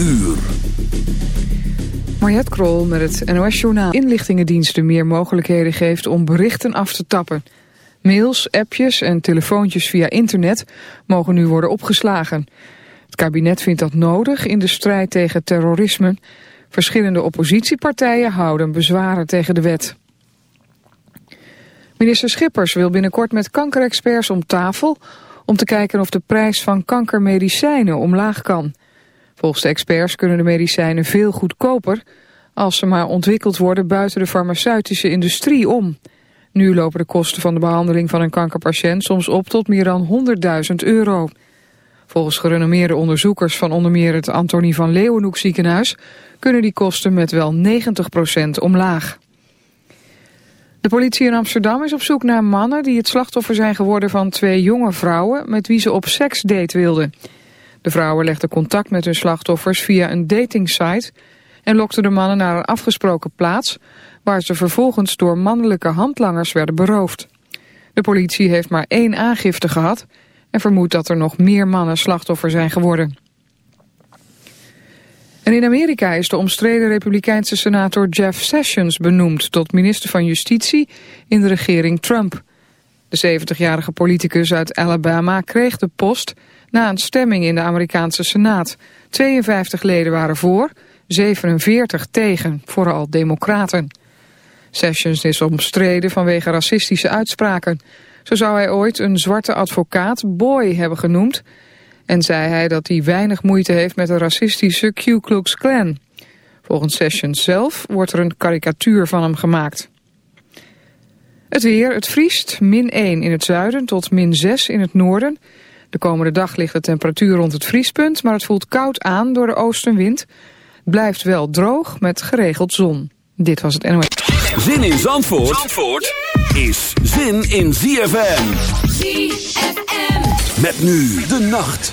uur. Mariette Krol met het NOS-journaal. Inlichtingendiensten meer mogelijkheden geeft om berichten af te tappen. Mails, appjes en telefoontjes via internet mogen nu worden opgeslagen. Het kabinet vindt dat nodig in de strijd tegen terrorisme. Verschillende oppositiepartijen houden bezwaren tegen de wet. Minister Schippers wil binnenkort met kankerexperts om tafel... om te kijken of de prijs van kankermedicijnen omlaag kan. Volgens de experts kunnen de medicijnen veel goedkoper... als ze maar ontwikkeld worden buiten de farmaceutische industrie om. Nu lopen de kosten van de behandeling van een kankerpatiënt... soms op tot meer dan 100.000 euro. Volgens gerenommeerde onderzoekers van onder meer het Antonie van Leeuwenhoek ziekenhuis... kunnen die kosten met wel 90% omlaag. De politie in Amsterdam is op zoek naar mannen die het slachtoffer zijn geworden van twee jonge vrouwen met wie ze op seksdate wilden. De vrouwen legden contact met hun slachtoffers via een datingsite en lokten de mannen naar een afgesproken plaats waar ze vervolgens door mannelijke handlangers werden beroofd. De politie heeft maar één aangifte gehad en vermoedt dat er nog meer mannen slachtoffer zijn geworden. En in Amerika is de omstreden republikeinse senator Jeff Sessions benoemd tot minister van Justitie in de regering Trump. De 70-jarige politicus uit Alabama kreeg de post na een stemming in de Amerikaanse Senaat. 52 leden waren voor, 47 tegen, vooral democraten. Sessions is omstreden vanwege racistische uitspraken. Zo zou hij ooit een zwarte advocaat Boy hebben genoemd en zei hij dat hij weinig moeite heeft met de racistische Ku Klux Klan. Volgens Sessions zelf wordt er een karikatuur van hem gemaakt. Het weer, het vriest, min 1 in het zuiden tot min 6 in het noorden. De komende dag ligt de temperatuur rond het vriespunt, maar het voelt koud aan door de oostenwind. Blijft wel droog met geregeld zon. Dit was het NOS. Zin in Zandvoort, Zandvoort is zin in ZFM. ZFM. Met nu de nacht.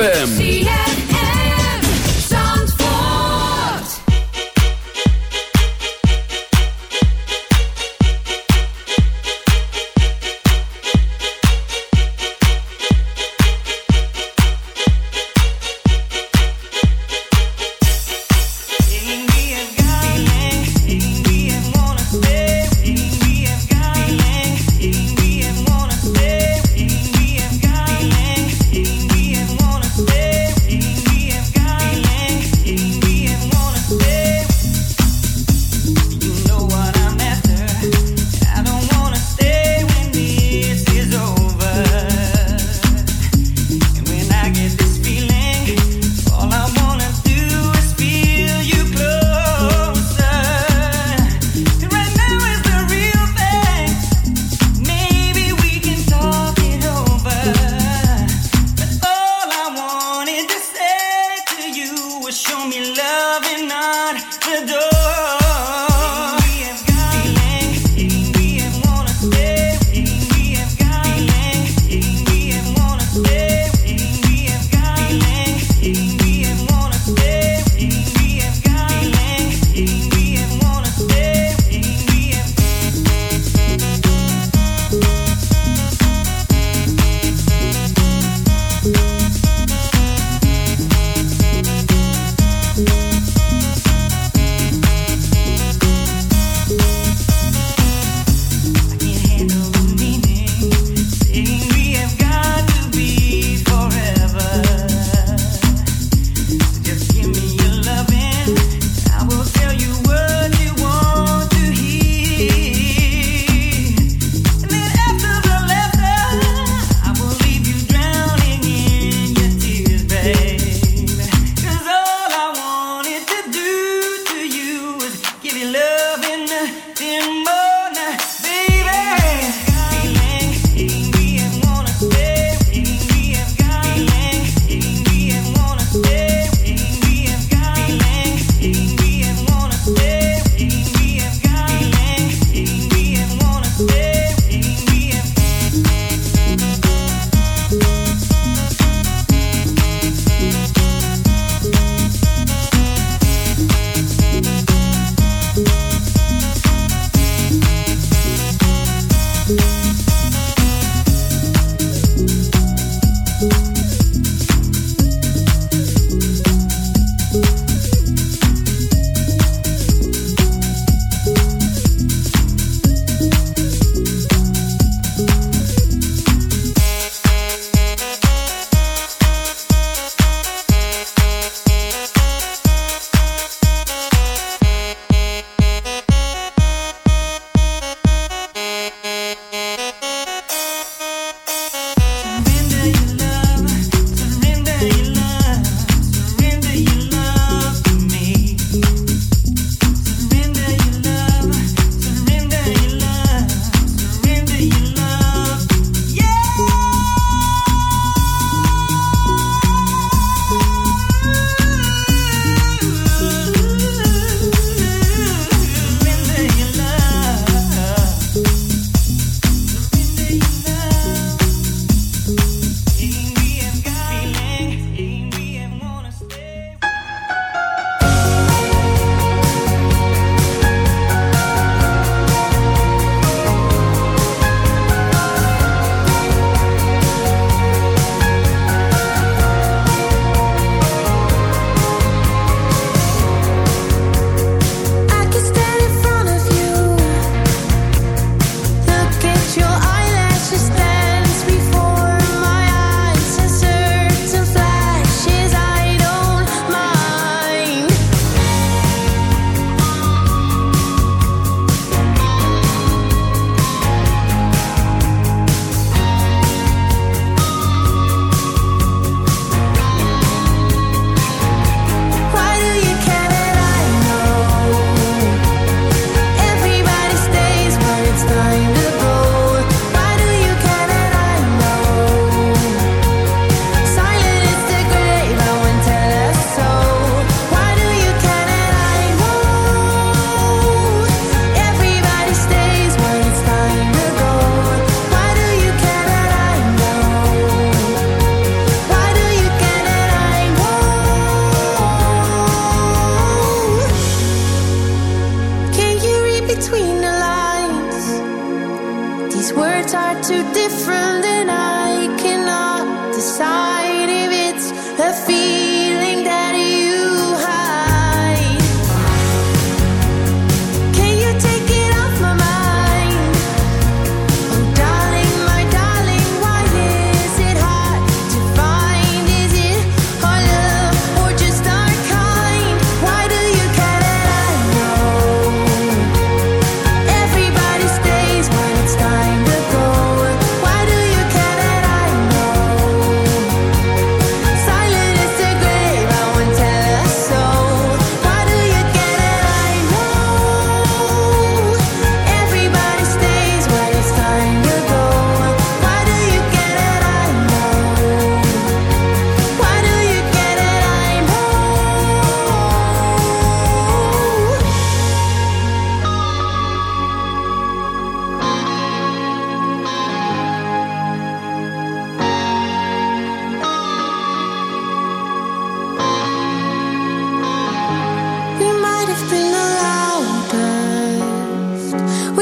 ZFM.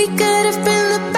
Het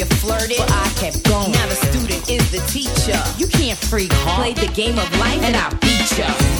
you flirted, but I kept going. Now the student is the teacher. You can't freak, huh? Played the game of life and I beat you.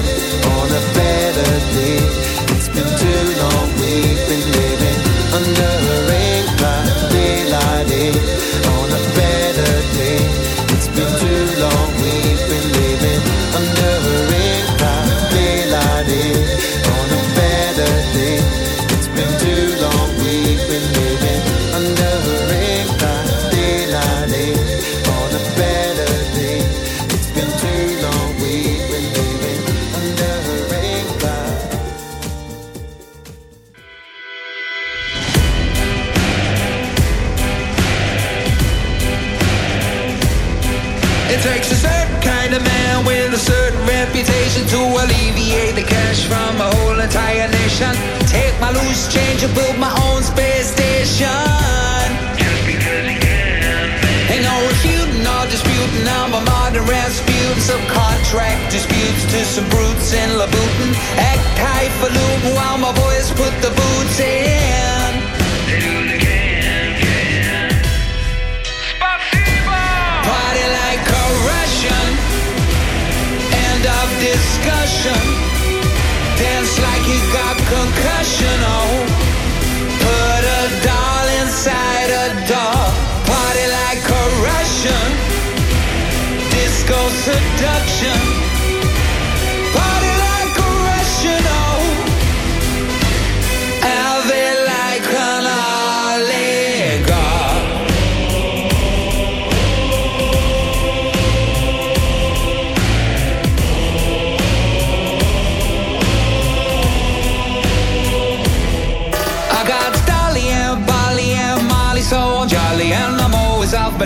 station. Take my loose change and build my own space station. Just because you can. Ain't no refuting or disputing. I'm a modern Rasputin. Some contract disputes to some brutes in Louboutin. Act high while my boys put the boots in. Party like a Russian. End of discussion. Looks like he got concussion. Oh, put a doll inside a doll. Party like a Russian. Disco seduction.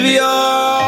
Savior.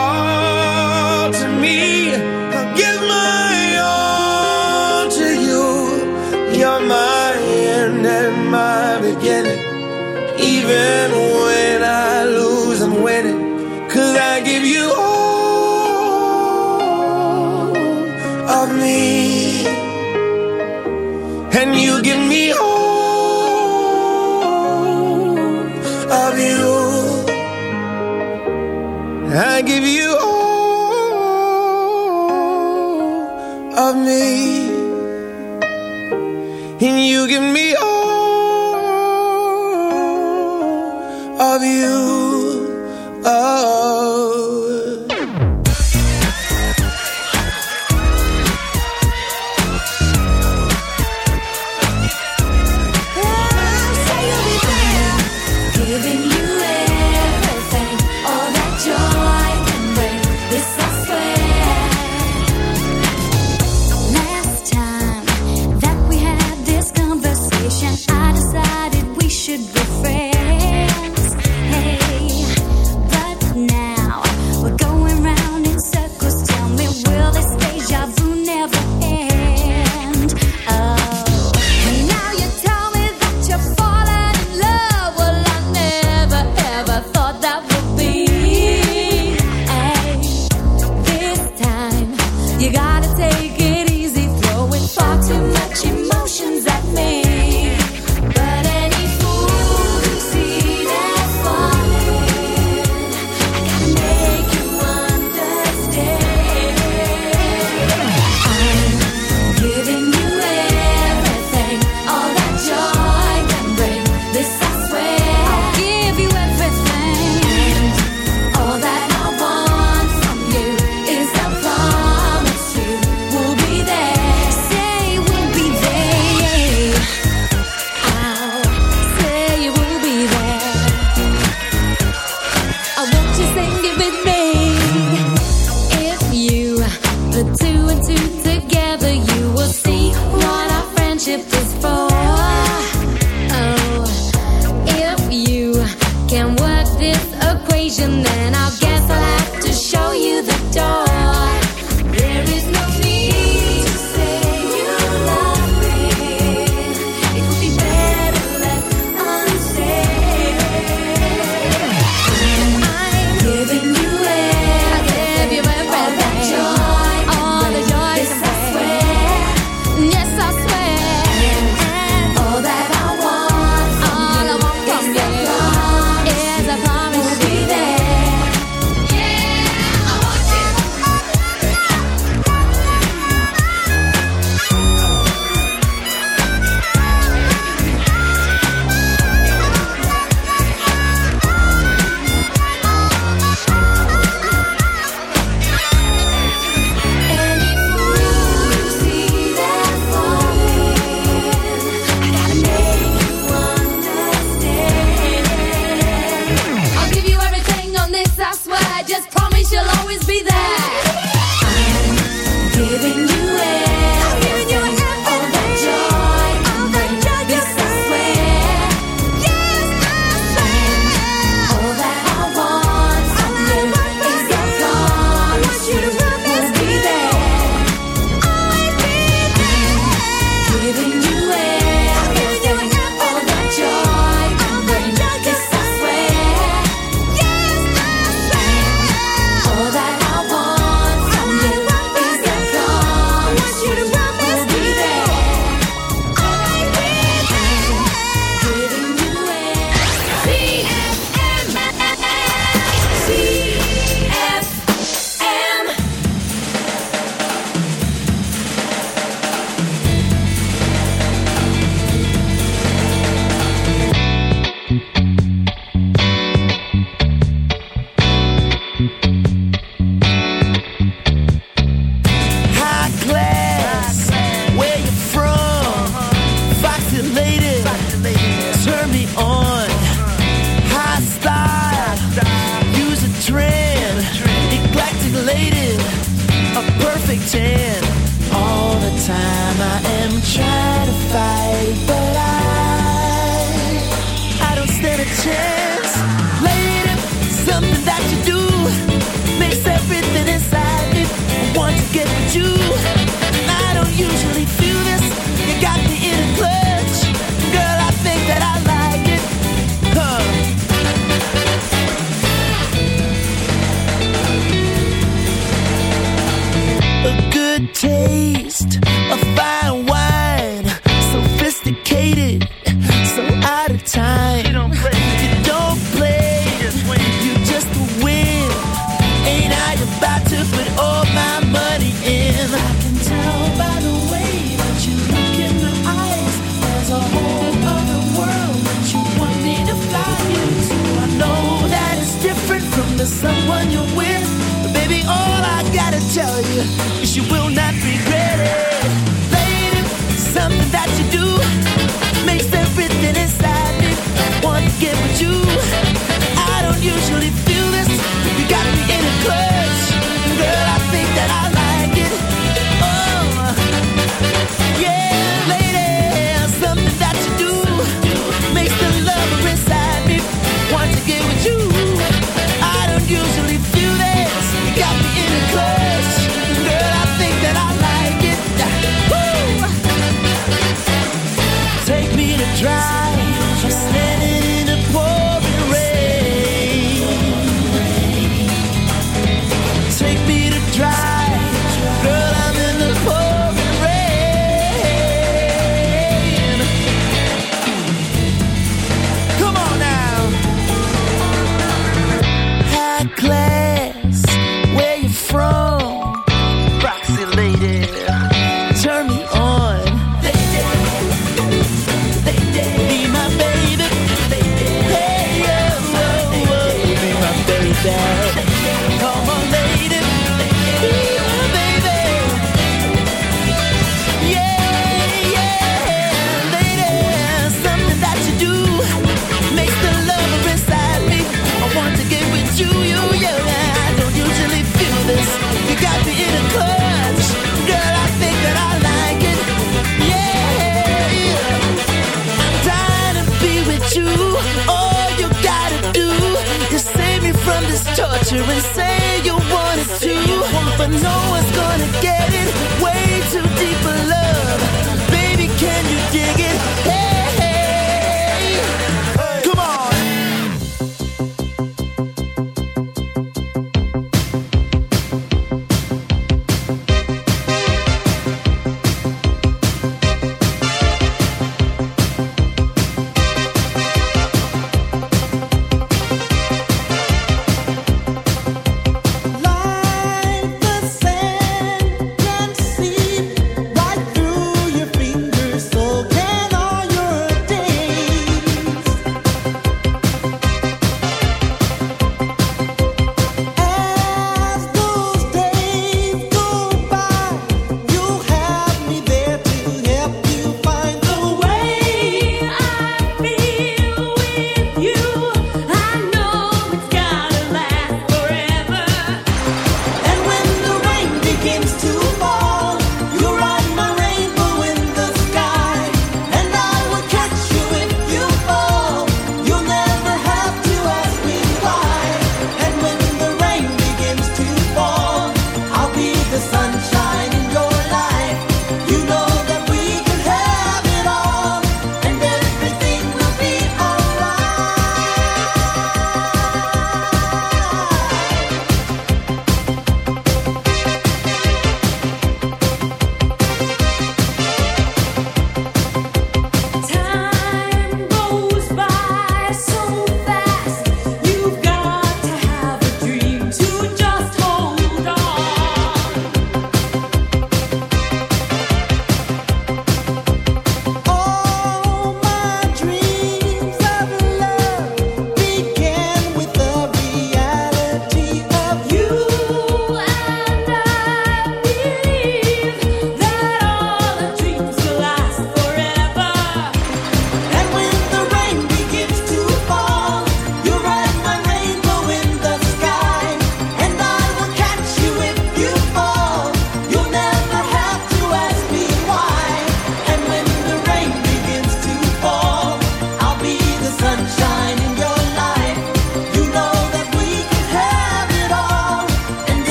Picture and say you want it too, but no one's